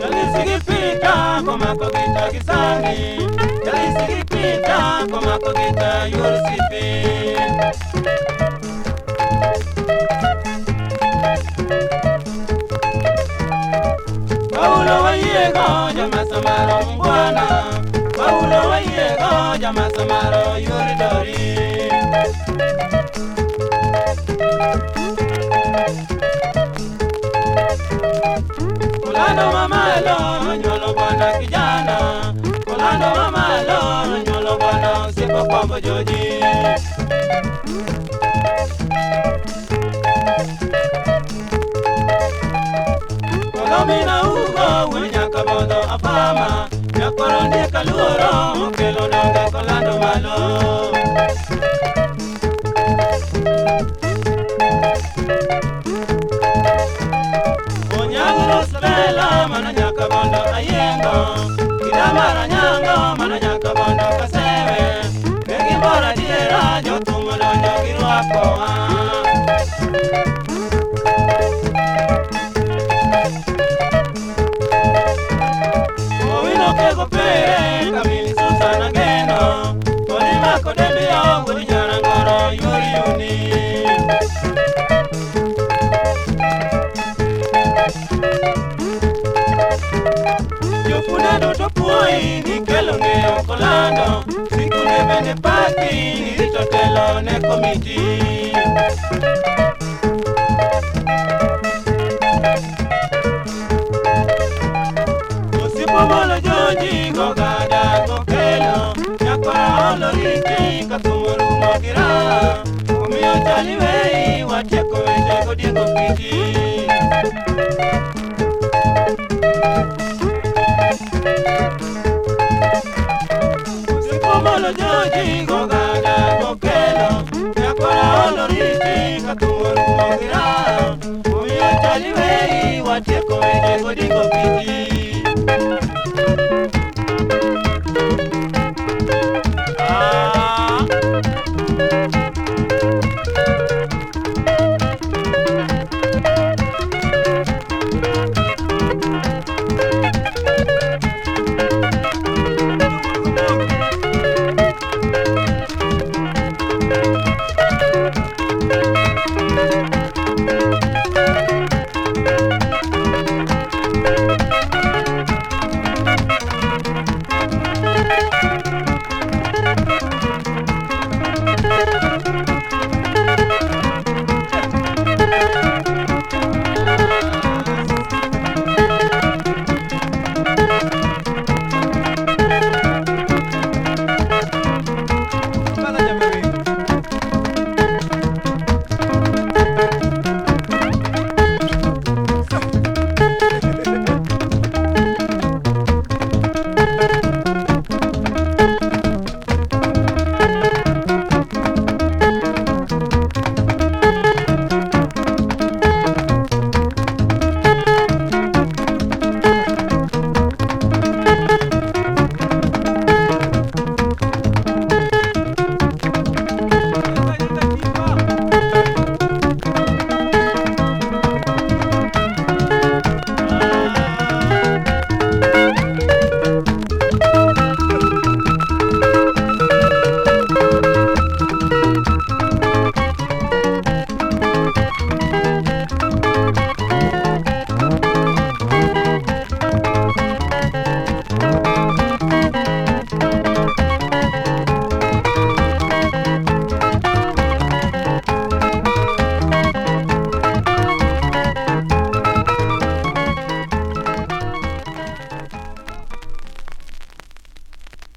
Yalisigipita komako gita kisangi Yalisigipita komako gita yursipi Paulo wayego jama samaro mbwana Paulo wayego jama samaro Orlando mama lo nyolo bana kijana. Orlando mama lo nyolo bana sipo kwa mojoji Kolomina ugo wenyaka bodo afama Nyakoro ndeka luoro kelona kasabela mana nyakabondo ayengo kidamara nyango mana nyakabondo kasebe. Kegibora diera jotumulonyo girwako moi di kelo ne okolando siku ne bende pati rito telo ne komiti osipomolo joji gogada gokelo nyakwara oloriti katumorumokira omiyo chali wei watieko wechego diego piti Watch your